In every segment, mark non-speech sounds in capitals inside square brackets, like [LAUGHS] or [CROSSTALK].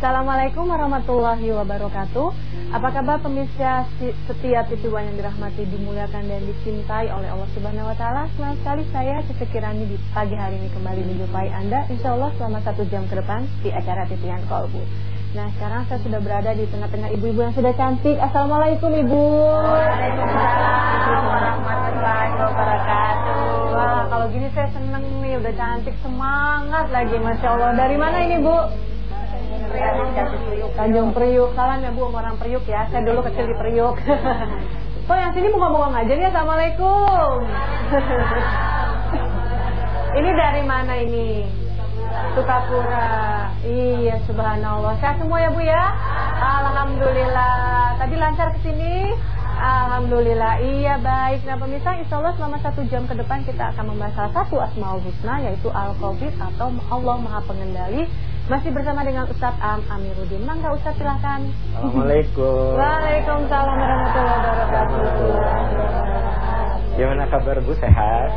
Assalamualaikum warahmatullahi wabarakatuh. Apa kabar pemirsa setiap titiwan yang dirahmati, dimuliakan dan dicintai oleh Allah Subhanahu Wa Taala? Senang sekali saya Cici Kirani di pagi hari ini kembali menjumpai Anda. Insya Allah selama satu jam ke depan di acara titian kolbu. Nah sekarang saya sudah berada di tengah-tengah ibu-ibu yang sudah cantik. Assalamualaikum ibu. Waalaikumsalam warahmatullahi wabarakatuh. Wah kalau gini saya seneng nih, udah cantik semangat lagi, masya Allah. Dari mana ini bu? Tanjung Priuk. Salam ya Bu orang Priuk ya. Saya dulu kecil di Priuk. [LAUGHS] Oh yang sini bengong-bengong aja nih. Assalamualaikum. [LAUGHS] ini dari mana ini? Sukapura. Iya, subhanallah. Sehat semua ya Bu ya? Alhamdulillah. Tadi lancar ke sini? Alhamdulillah, iya baik. Nah pemirsa, insya Allah selama satu jam ke depan kita akan membahas salah satu asmaul husna yaitu al-covid atau Allah Maha Pengendali masih bersama dengan Ustadz Am Amiruddin. Mangga Ustadz silahkan. Assalamualaikum. [LAUGHS] Waalaikumsalam warahmatullahi wabarakatuh. Gimana kabar Bu? Sehat?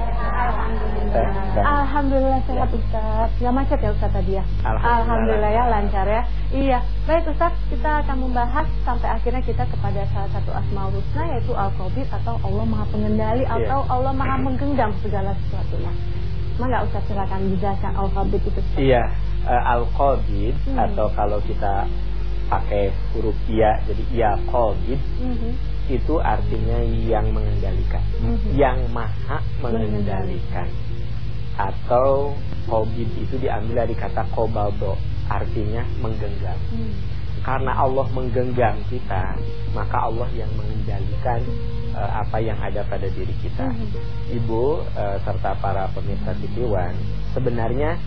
Alhamdulillah. Alhamdulillah sehat ya. Ustadz. Gak macet ya Ustadz tadi ya? Alhamdulillah. Alhamdulillah ya lancar ya. Iya. Baik Ustadz, kita akan membahas sampai akhirnya kita kepada salah satu asmaul husna yaitu al-qabid atau Allah Maha Pengendali Iya. atau Allah Maha Menggenggam segala sesuatunya. Mangga Ustadz silakan dijelaskan al-qabid itu. Ustadz. Iya, uh, al-qabid Hmm. atau kalau kita pakai huruf ya jadi ya qabid Mhm. itu artinya yang mengendalikan, Mhm. yang maha mengendalikan. Atau qabid itu diambil dari kata qobado, artinya menggenggam. Hmm. Karena Allah menggenggam kita, maka Allah yang mengendalikan uh, apa yang ada pada diri kita. Mhm. Ibu uh, serta para pemirsa Titiwan, sebenarnya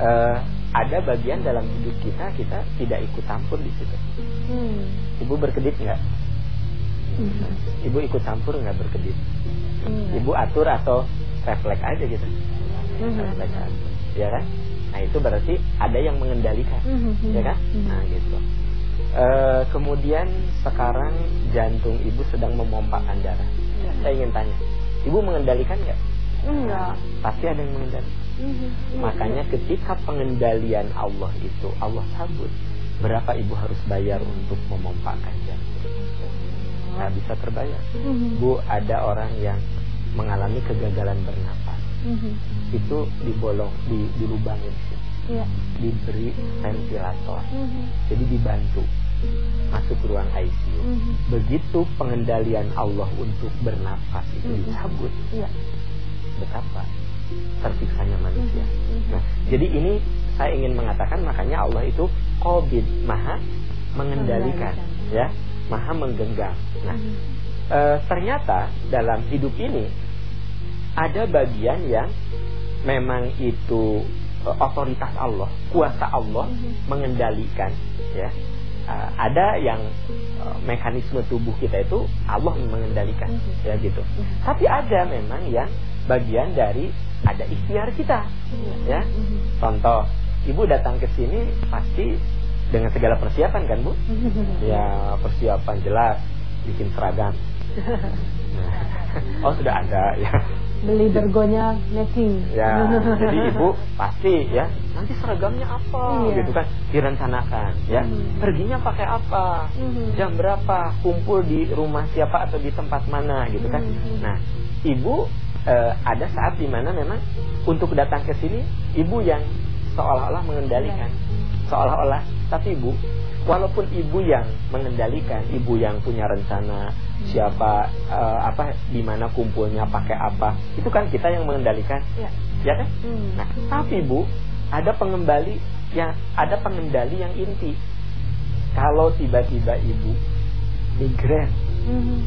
uh, ada bagian dalam hidup kita kita tidak ikut campur di situ. Hmm. Ibu berkedip nggak? Mhm. Ibu ikut campur nggak berkedip? Enggak. Ibu atur atau refleks aja gitu? Refleks aja, ya kan? Nah itu berarti ada yang mengendalikan, Mhm. ya kan? Mhm. Nah gitu. Uh, kemudian sekarang jantung ibu sedang memompakkan darah. Ya. Saya ingin tanya, ibu mengendalikan nggak? Enggak. Pasti ada yang mengendalikan. Makanya ketika pengendalian Allah itu Allah sabut, berapa ibu harus bayar untuk memompakkan jantung? Nggak bisa terbayar. Bu, ada orang yang mengalami kegagalan bernapas. Itu dibolong, di, dilubangin, Iya. diberi ventilator. Mhm. Jadi dibantu masuk ke ruang ICU. Mhm. Begitu pengendalian Allah untuk bernapas itu Mhm. dicabut, Iya. betapa tersiksanya manusia. Mhm. Nah, jadi ini saya ingin mengatakan makanya Allah itu Qabid, Maha mengendalikan, ya, Maha menggenggam. Nah, Mhm. e, ternyata dalam hidup ini ada bagian yang memang itu e, otoritas Allah, kuasa Allah Mhm. mengendalikan, ya. E, ada yang e, mekanisme tubuh kita itu Allah mengendalikan, ya gitu. Tapi ada memang yang bagian dari ada ikhtiar kita, ya. Contoh, ibu datang ke sini pasti dengan segala persiapan kan bu? Ya persiapan jelas, bikin seragam. [LAUGHS] Oh sudah ada ya. Beli bergonya matching. Ya, [LAUGHS] jadi ibu pasti ya nanti seragamnya apa Iya. gitu kan direncanakan ya. Hmm. Perginya pakai apa? Mhm. Jam berapa? Kumpul di rumah siapa atau di tempat mana gitu kan. Mhm. Nah, ibu eh, ada saat di mana memang untuk datang ke sini ibu yang seolah-olah mengendalikan, seolah-olah. Tapi ibu, walaupun ibu yang mengendalikan, ibu yang punya rencana siapa eh, apa di mana kumpulnya pakai apa, itu kan kita yang mengendalikan, Iya. ya kan? Hmm. Nah, tapi Bu, ada pengembali yang ada pengendali yang inti. Kalau tiba-tiba Ibu migrain, Mhm.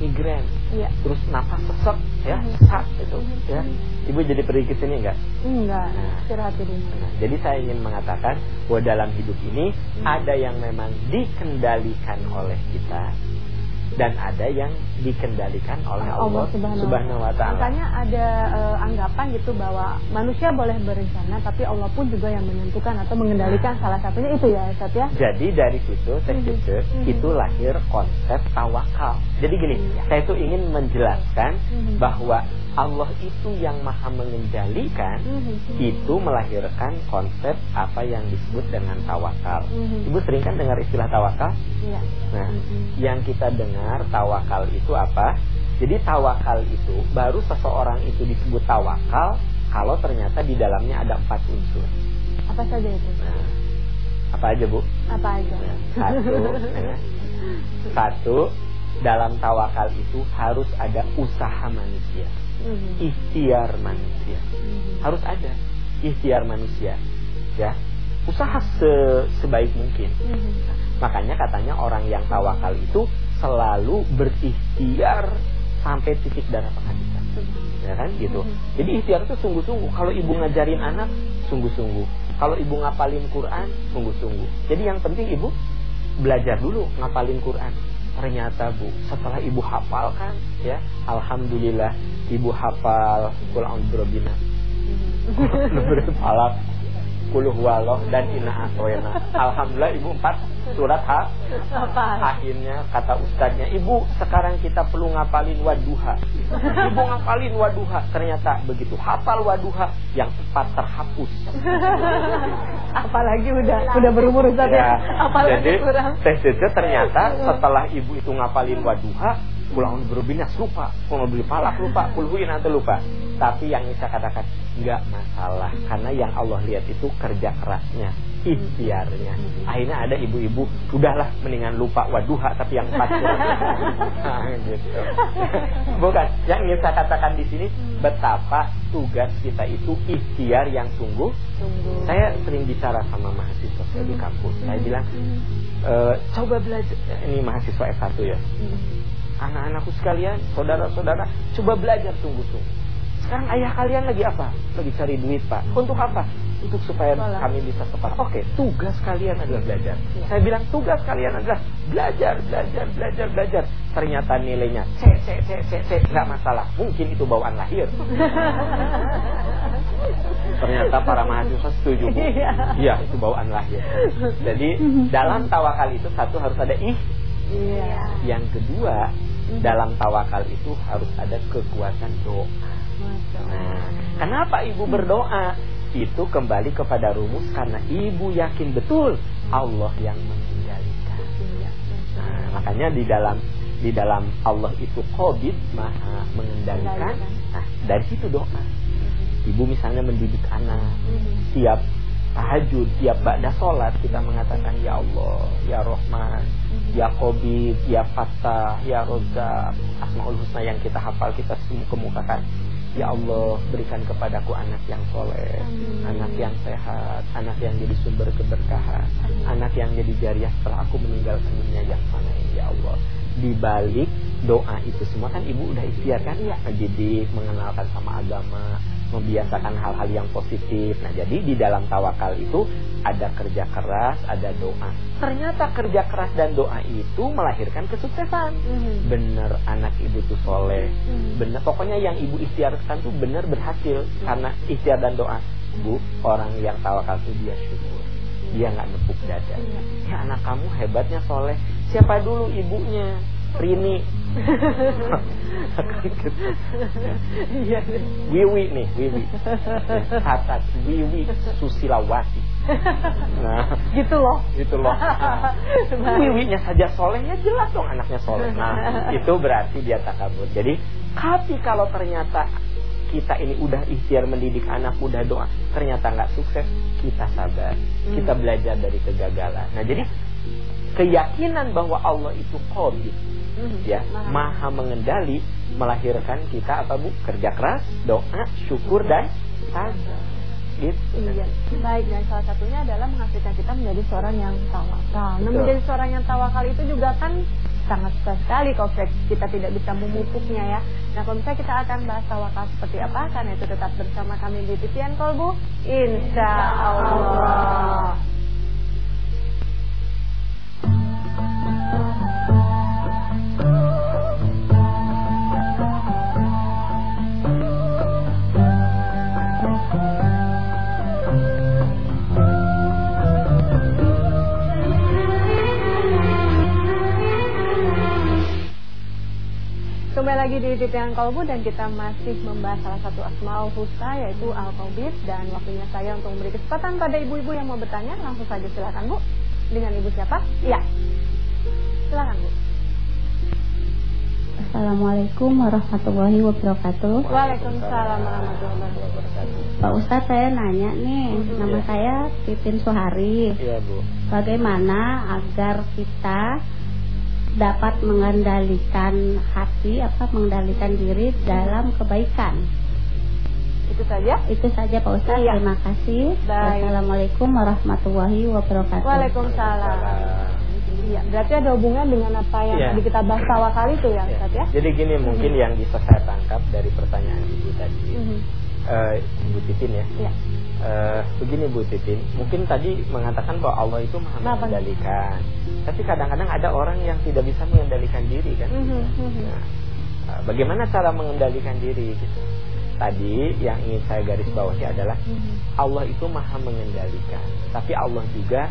migrain, Iya. terus napas sesek ya, Mhm. sesak gitu, Mhm. ya. Ibu jadi pergi ke sini enggak? Enggak. Nah. Istirahat di rumah. Nah, jadi saya ingin mengatakan bahwa dalam hidup ini Hmm. ada yang memang dikendalikan oleh kita dan ada yang dikendalikan oleh Allah, Subhanahu wa taala. Makanya ada eh, anggapan gitu bahwa manusia boleh berencana tapi Allah pun juga yang menentukan atau mengendalikan salah satunya itu ya Ustaz ya. Jadi dari situ Mhm. Cucu, Mhm. itu lahir konsep tawakal. Jadi gini, Iya. saya itu ingin menjelaskan Mhm. bahwa Allah itu yang maha mengendalikan Mhm. itu melahirkan konsep apa yang disebut dengan tawakal. Mhm. Ibu sering kan dengar istilah tawakal? Iya. Nah, Mhm. yang kita dengar tawakal itu apa? Jadi tawakal itu baru seseorang itu disebut tawakal kalau ternyata di dalamnya ada empat unsur. Apa saja itu? Nah, apa aja bu? Apa aja? Nah, Satu, ya. [LAUGHS] satu dalam tawakal itu harus ada usaha manusia, Mhm. ikhtiar manusia, Mhm. harus ada ikhtiar manusia, ya usaha se- sebaik mungkin. Mhm. Makanya katanya orang yang tawakal itu selalu berikhtiar sampai titik darah penghabisan. Ya kan gitu. Jadi ikhtiar itu sungguh-sungguh. Kalau ibu ngajarin anak, sungguh-sungguh. Kalau ibu ngapalin Quran, sungguh-sungguh. Jadi yang penting ibu belajar dulu ngapalin Quran. Ternyata Bu, setelah ibu hafalkan ya, alhamdulillah ibu hafal Qul a'udzu birabbina. Mhm. Falak, Qul huwallah dan Inna Atoyna. Alhamdulillah ibu empat surat ha? Akhirnya kata ustadznya, ibu sekarang kita perlu ngapalin waduha. Ibu ngapalin waduha, ternyata begitu hafal waduha yang empat terhapus. [LAUGHS] Apalagi udah udah berumur Ustaz ya. Ya, Apalagi jadi kurang. tes ternyata setelah ibu itu ngapalin waduha, pulang berbinas lupa, kalau beli palak lupa, pulhuin atau lupa. Tapi yang saya katakan nggak masalah karena yang Allah lihat itu kerja kerasnya, ikhtiarnya. Akhirnya ada ibu-ibu, udahlah mendingan lupa waduha tapi yang empat. [LAUGHS] Nah, gitu. [LAUGHS] Bukan, yang ingin saya katakan di sini betapa tugas kita itu ikhtiar yang sungguh Tunggu. saya sering bicara sama mahasiswa saya di kampus. Saya bilang, e, coba belajar. Ini mahasiswa S1 ya. Mhm. Anak-anakku sekalian, saudara-saudara, coba belajar sungguh-sungguh. Sekarang ayah kalian lagi apa? Lagi cari duit, Pak. Untuk apa? Untuk supaya Sekolah. kami bisa sekolah. Oke, tugas kalian adalah belajar. Ya. Saya bilang tugas kalian adalah belajar, belajar, belajar, belajar. Ternyata nilainya C, C, C, C, C, nggak masalah. Mungkin itu bawaan lahir. [LAUGHS] Ternyata para mahasiswa setuju Bu. Iya. Iya, itu bawaan lahir. Jadi dalam tawakal itu satu harus ada ih. Iya. Yang kedua, dalam tawakal itu harus ada kekuatan doa. Nah, kenapa ibu berdoa? Itu kembali kepada rumus karena ibu yakin betul Allah yang mengendalikan. Iya. Nah, makanya di dalam di dalam Allah itu Qobid maha mengendalikan. Nah, dari situ doa. Ibu misalnya mendidik anak, tiap tahajud, tiap ba'da sholat kita mengatakan ya Allah, ya Rahman, ya Qobid, ya Fattah, ya Rozak, Asmaul Husna yang kita hafal kita semua kemukakan. Ya Allah, berikan kepadaku anak yang soleh, Amin. anak yang sehat, anak yang jadi sumber keberkahan, Amin. anak yang jadi jariah setelah aku meninggalkan dunia yang mana ini, ya Allah. Di balik doa itu semua kan ibu udah ikhtiar kan? Iya. Mendidik, mengenalkan sama agama, membiasakan hal-hal yang positif. Nah, jadi di dalam tawakal itu ada kerja keras, ada doa. Ternyata kerja keras dan doa itu melahirkan kesuksesan. Mhm. Bener anak ibu tuh soleh. Mhm. Bener, pokoknya yang ibu ikhtiarkan tuh bener berhasil karena ikhtiar dan doa. Bu, orang yang tawakal tuh dia syukur. Dia nggak nepuk dada. Iya. Ya anak kamu hebatnya soleh. Siapa dulu ibunya? Rini. Iya. Wiwi nih, Wiwi. Catat, Wiwi Susilawati. Nah, Gitu loh. gitu loh. Nah, Wiwinya saja soleh ya jelas dong anaknya soleh. Nah, itu berarti dia takabur. Jadi, tapi kalau ternyata kita ini udah ikhtiar mendidik anak, udah doa, ternyata nggak sukses, kita sabar. Kita Hmm. belajar dari kegagalan. Nah, jadi keyakinan bahwa Allah itu qadir Mhm. ya maha mengendali melahirkan kita apa bu kerja keras doa syukur dan sabar gitu Iya, baik dan salah satunya adalah menghasilkan kita menjadi seorang yang tawakal. Nah, menjadi seorang yang tawakal itu juga kan sangat susah sekali kalau kita tidak bisa memupuknya ya. Nah, kalau misalnya kita akan bahas tawakal seperti apa, karena itu tetap bersama kami di Titian Kolbu, Insya Allah. Lagi di Titian Kolbu dan kita masih membahas salah satu asmaul husna yaitu Al-Qabid dan waktunya saya untuk memberi kesempatan pada ibu-ibu yang mau bertanya langsung saja silakan Bu. Dengan ibu siapa? Iya. Silakan Bu. Assalamualaikum warahmatullahi wabarakatuh. Waalaikumsalam warahmatullahi wabarakatuh. Pak Ustadz saya nanya nih, nama Iya. saya Titin Suhari. Iya Bu. Bagaimana agar kita dapat mengendalikan hati apa mengendalikan diri dalam kebaikan? Itu saja. Itu saja Pak Ustadz. Iya. Terima kasih. Baik. Wassalamualaikum warahmatullahi wabarakatuh. Waalaikumsalam. Iya, berarti ada hubungan dengan apa yang Iya. tadi kita bahas awal kali itu ya, Ya. Ustaz ya? Jadi gini mungkin yang bisa saya tangkap dari pertanyaan ibu tadi, Mhm. eh, ibu Titin ya. Iya. Eh, begini Bu Titin, mungkin tadi mengatakan bahwa Allah itu maha mengendalikan. Tapi kadang-kadang ada orang yang tidak bisa mengendalikan diri kan. Mhm, mhm. Nah, eh, bagaimana cara mengendalikan diri gitu? Tadi yang ingin saya garis bawahi adalah Mhm. Allah itu maha mengendalikan. Tapi Allah juga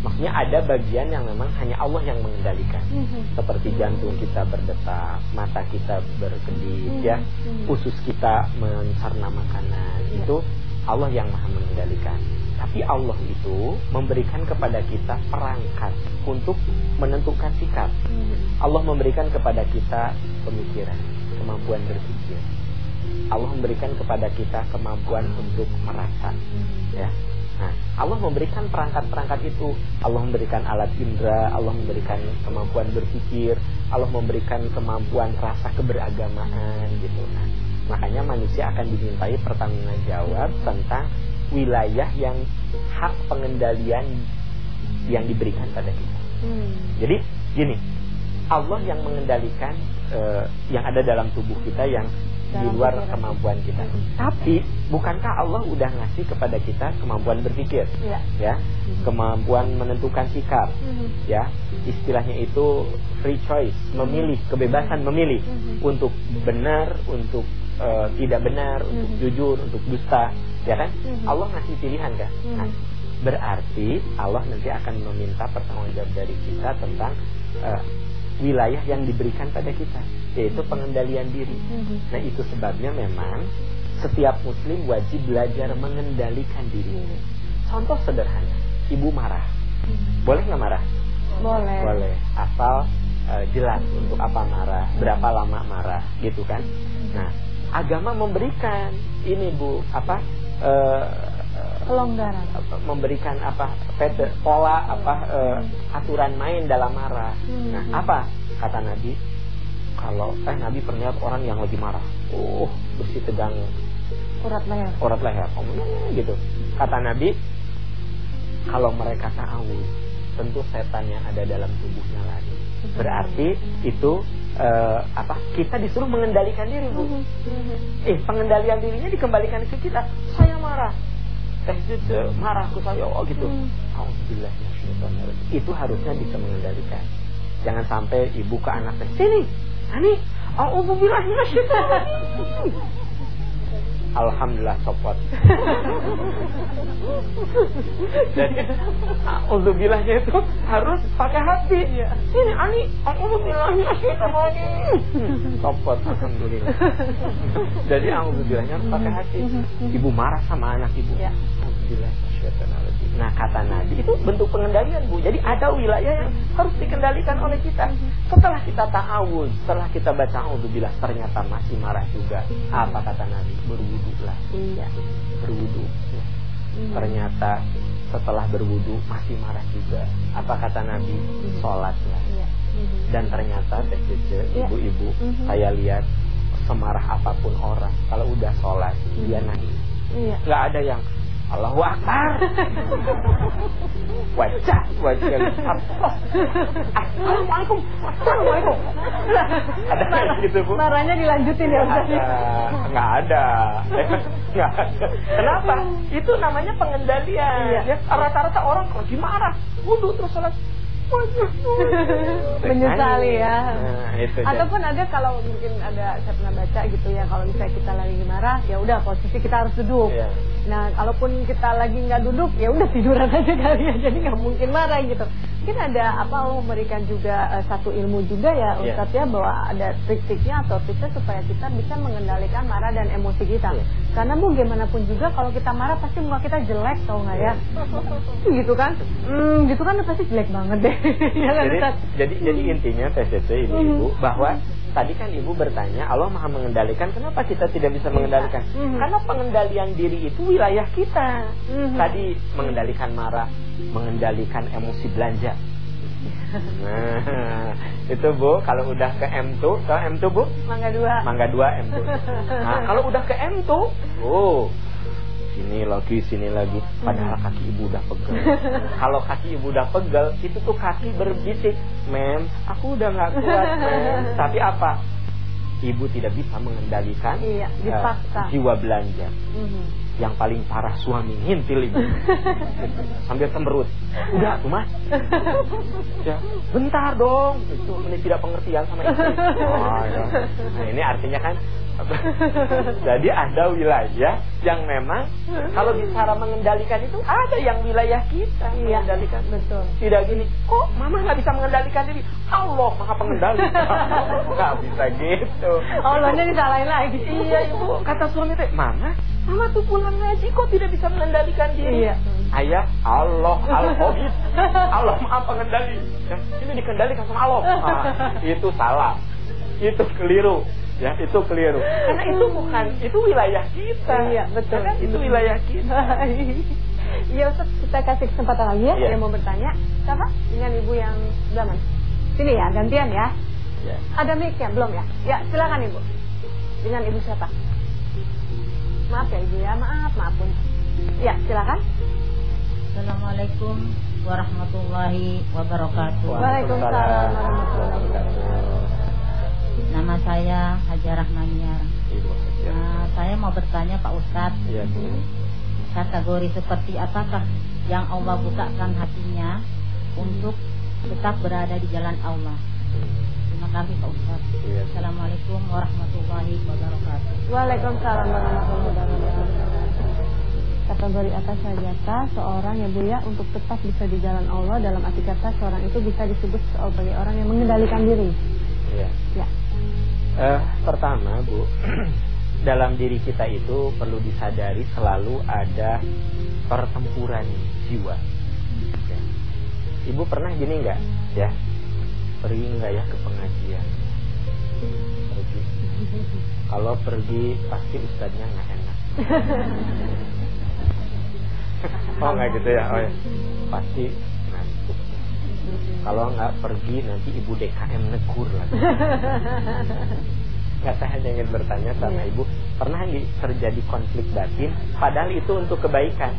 maksudnya ada bagian yang memang hanya Allah yang mengendalikan. Mhm. Seperti jantung kita berdetak, mata kita berkedip Mhm, ya, mhm. usus kita mencerna makanan. Iya. Itu Allah yang maha mengendalikan. Tapi Allah itu memberikan kepada kita perangkat untuk menentukan sikap. Mhm. Allah memberikan kepada kita pemikiran, kemampuan berpikir. Allah memberikan kepada kita kemampuan untuk merasa, ya. Nah, Allah memberikan perangkat-perangkat itu. Allah memberikan alat indera, Allah memberikan kemampuan berpikir, Allah memberikan kemampuan rasa keberagamaan gitu. Nah, makanya manusia akan dimintai pertanggungan jawab tentang wilayah yang hak pengendalian yang diberikan pada kita. Hmm. Jadi gini, Allah yang mengendalikan eh, yang ada dalam tubuh kita yang di luar pikiran. kemampuan kita. Tapi bukankah Allah udah ngasih kepada kita kemampuan berpikir, Iya. ya, kemampuan menentukan sikap, Mhm. ya, istilahnya itu free choice, memilih, kebebasan memilih Mhm. untuk benar, untuk eh, tidak benar, untuk Mhm. jujur, untuk dusta, ya kan? Mhm. Allah ngasih pilihan kan? Nah, Mhm. berarti Allah nanti akan meminta pertanggungjawab dari kita tentang eh, wilayah yang diberikan pada kita, yaitu pengendalian diri. Mhm. Nah itu sebabnya memang setiap muslim wajib belajar mengendalikan diri. Contoh sederhana, ibu marah, Mhm. boleh nggak marah? Boleh. Boleh, asal eh, jelas untuk apa marah, berapa lama marah, gitu kan? Nah, agama memberikan ini bu, apa? Kelonggaran. apa, memberikan apa pete, pola apa eh, aturan main dalam marah. Hmm. Nah, apa kata Nabi? Kalau eh Nabi pernah lihat orang yang lagi marah, oh bersih tegang Urat leher. urat leher, oh, gitu. Kata Nabi, kalau mereka ta'awud, tentu setan yang ada dalam tubuhnya lari. Berarti itu eh, apa? Kita disuruh mengendalikan diri, Bu. Mhm. Eh, pengendalian dirinya dikembalikan ke kita. Saya marah. Eh, itu marah ke saya oh gitu. Hmm. Alhamdulillah Itu harusnya bisa mengendalikan. Jangan sampai ibu ke anaknya, "Sini, Ani, auzubillah minasyaitonir Alhamdulillah copot. [LAUGHS] Jadi auzubillahnya itu harus pakai hati. Sini Ani, minasyaitonir Copot alhamdulillah. [LAUGHS] Jadi auzubillahnya harus pakai hati. Ibu marah sama anak ibu. Ya. Nah kata Nabi itu bentuk pengendalian bu. Jadi ada wilayah yang harus dikendalikan oleh kita. Setelah kita ta'awud, setelah kita baca auzubillah ternyata masih marah juga. Apa kata Nabi? Berwudulah. Iya. Berwudu. Ya. Mhm. Ternyata setelah berwudu masih marah juga. Apa kata Nabi? Sholatlah. Iya. Mhm. Dan ternyata teh Cece, Iya. ibu-ibu, saya lihat semarah apa pun orang, kalau udah sholat dia nangis. Iya. Nggak ada yang Allahu Akbar. wajah, wajah. Assalamualaikum. Assalamualaikum. Ada kayak gitu bu? Marahnya dilanjutin ya Ustaz. Nggak ada, nggak ada. Kenapa? Itu namanya pengendalian. Iya. Ya, rata-rata orang kalau marah, wudhu terus sholat. Wajah. Menyesali ya. Nah, itu. Ataupun ada kalau mungkin ada saya pernah baca gitu ya kalau misalnya kita lagi marah ya udah posisi kita harus duduk. Iya. Nah kalaupun kita lagi nggak duduk ya udah tiduran [LAUGHS] aja kali ya jadi nggak mungkin marah gitu. Mungkin ada apa Allah memberikan juga uh, satu ilmu juga ya Iya. Ustadz ya bahwa ada trik-triknya atau tipsnya supaya kita bisa mengendalikan marah dan emosi kita. Iya. Karena mau gimana pun juga kalau kita marah pasti muka kita jelek tau nggak ya? gitu kan? Hmm, gitu kan pasti jelek banget deh. [LAUGHS] ya kan jadi, jadi jadi intinya PCC ibu-ibu Mhm. bahwa tadi kan ibu bertanya Allah maha mengendalikan kenapa kita tidak bisa mengendalikan Mhm. karena pengendalian diri itu wilayah kita Mhm. tadi mengendalikan marah mengendalikan emosi belanja. Nah itu bu kalau udah ke M2 ke M2 bu? Mangga dua. Mangga 2 M2 [LAUGHS] nah kalau udah ke M2 oh sini lagi sini lagi. Padahal kaki ibu udah pegel. Kalau kaki ibu udah pegel itu tuh kaki berbisik mem aku udah nggak kuat mem. [LAUGHS] Tapi apa? Ibu tidak bisa mengendalikan Iya, dipaksa. jiwa belanja. Mhm. Yang paling parah suami ngintil ibu [LAUGHS] sambil cemberut. Udah tuh mas. Ya bentar dong. Itu ini tidak pengertian sama istri. [LAUGHS] Oh, ya. nah, ini artinya kan [LAUGHS] jadi ada wilayah yang memang kalau bicara mengendalikan itu ada yang wilayah kita Iya, mengendalikan betul. tidak gini kok mama nggak bisa mengendalikan diri Allah maha pengendali [LAUGHS] nggak bisa gitu Allahnya disalahin lagi. Iya ibu, kata suami teh, mama, mama tuh pulang ngaji kok tidak bisa mengendalikan diri. Iya. Ayah, Allah al Habib, Allah maha pengendali. Ya, ini dikendalikan sama Allah. Ah, itu salah, itu keliru. Ya, itu keliru. Karena itu bukan, itu wilayah kita. Iya, betul. Ya kan? Itu wilayah kita. [LAUGHS] Iya Ustaz, kita kasih kesempatan lagi ya Iya. yang mau bertanya. Siapa? Dengan ibu yang mana? Sini ya, gantian ya. Ya. Ada mic-nya belum ya? Ya, silakan ibu. Dengan ibu siapa? Maaf ya ibu ya, maaf, maaf pun. Ya, silakan. Assalamualaikum warahmatullahi wabarakatuh. Waalaikumsalam warahmatullahi wabarakatuh. Saya Hajarah Maniar. Ibu. Ya. Nah, saya mau bertanya Pak Ustadz, Iya, Bu. kategori seperti apakah yang Allah bukakan hatinya untuk tetap berada di jalan Allah? Terima kasih Pak Ustadz. Iya. Assalamualaikum warahmatullahi wabarakatuh. Waalaikumsalam warahmatullahi wabarakatuh. Kategori apa saja kah seorang ya Bu ya untuk tetap bisa di jalan Allah dalam arti kata seorang itu bisa disebut sebagai orang yang mengendalikan diri. Iya. Ya. Eh, pertama, Bu, [CLEARS THROAT] dalam diri kita itu perlu disadari selalu ada pertempuran jiwa. Ya. Ibu pernah gini nggak, ya? Pergi nggak ya ke pengajian? Pergi. Kalau pergi pasti ustadznya nggak enak. [LAUGHS] oh nggak gitu ya? Oh ya. Pasti. Kalau nggak pergi nanti ibu DKM negur lagi. [LAUGHS] Nggak saya hanya ingin bertanya sama Iya. ibu, pernah terjadi konflik batin? Padahal itu untuk kebaikan.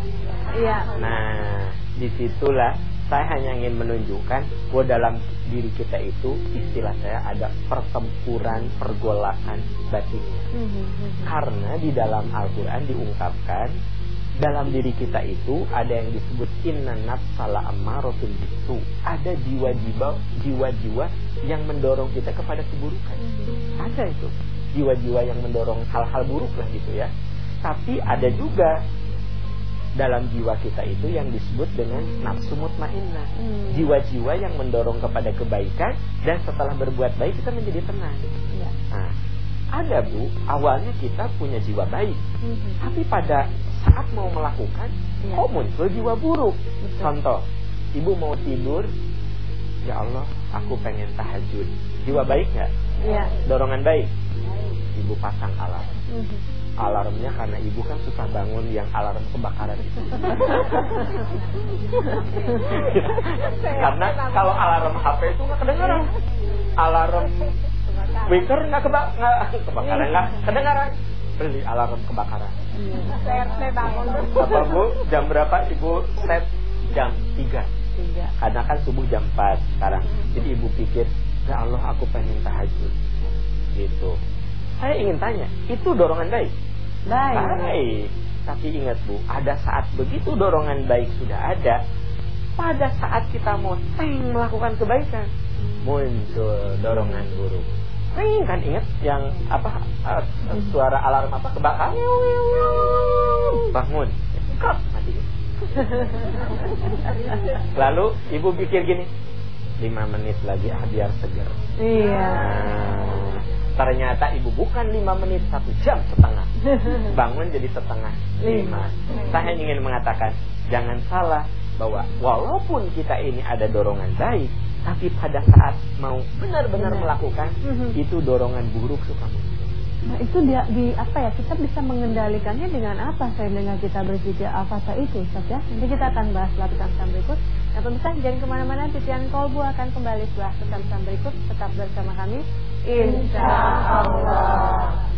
Iya. Nah, di situlah saya hanya ingin menunjukkan bahwa dalam diri kita itu istilah saya ada pertempuran pergolakan batinnya. Mhm. Karena di dalam Al-Quran diungkapkan dalam diri kita itu ada yang disebut inna nafsala ammaratun bisu. Ada jiwa-jiwa jiwa-jiwa yang mendorong kita kepada keburukan. Ada itu jiwa-jiwa yang mendorong hal-hal buruk lah gitu ya. Tapi ada juga dalam jiwa kita itu yang disebut dengan nafsu mutmainnah. Hmm. Jiwa-jiwa yang mendorong kepada kebaikan dan setelah berbuat baik kita menjadi tenang. Iya. Nah, ada Bu, awalnya kita punya jiwa baik, Mhm. tapi pada saat mau melakukan, Iya. kok muncul jiwa buruk. Betul. Contoh, ibu mau tidur, ya Allah, aku pengen tahajud. Jiwa baik nggak? Iya. Dorongan baik. Ibu pasang alarm. Mhm. Alarmnya karena ibu kan susah bangun yang alarm kebakaran itu. [LAUGHS] karena kalau alarm HP itu nggak kedengaran. Alarm speaker nggak keba nggak [LAUGHS] kebakaran nggak kedengaran. Beli alarm kebakaran. CRT bangun Apa bu? Jam berapa ibu set? Jam 3 Tiga. Karena kan subuh jam 4 sekarang. Jadi ibu pikir, ya Allah aku pengen tahajud. Gitu. Saya ingin tanya, itu dorongan baik? Baik. Baik. Tapi ingat Bu, ada saat begitu dorongan baik sudah ada, pada saat kita mau teng melakukan kebaikan, muncul dorongan buruk. Ring kan ingat yang apa eh, suara alarm apa kebakaran? Bangun, kok mati. Lalu ibu pikir gini, lima menit lagi ah biar seger. Iya. Nah, ternyata ibu bukan lima menit satu jam setengah. Bangun jadi setengah lima. Saya ingin mengatakan jangan salah bahwa walaupun kita ini ada dorongan baik, tapi pada saat mau benar-benar Benar. melakukan Mhm. itu dorongan buruk suka muncul. Nah itu dia di apa ya kita bisa mengendalikannya dengan apa saya dengan kita berpikir al-fatah itu Ustaz ya nanti kita akan bahas setelah pesan berikut nah pemirsa jangan ke mana-mana titian kolbu akan kembali setelah pesan-pesan berikut tetap bersama kami Insya Allah